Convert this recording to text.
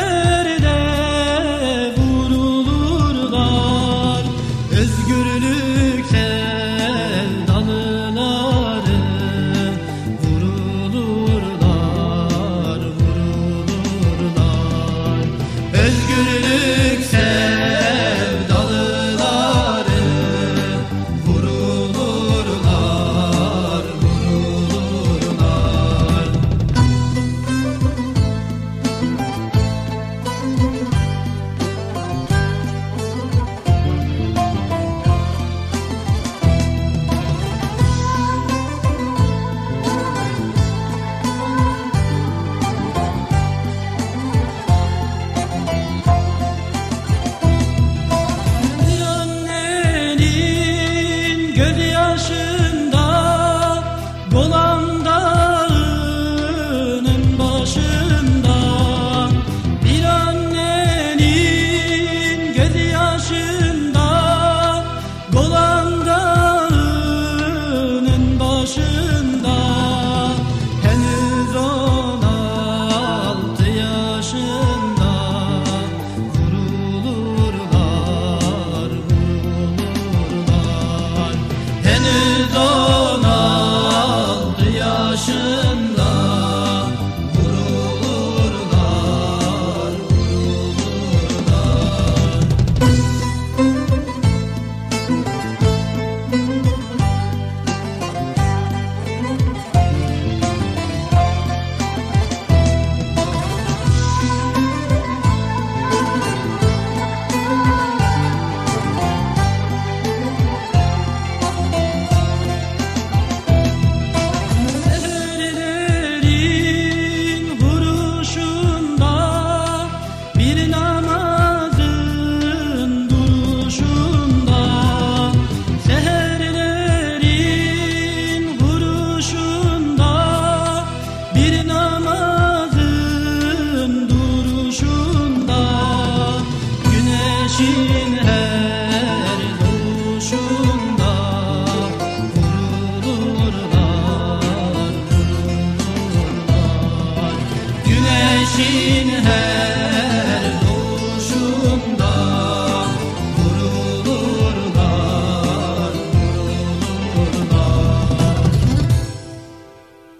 Gönül. 月的二十。her duruşunda vurulurlar, vurulurlar. Güneşin her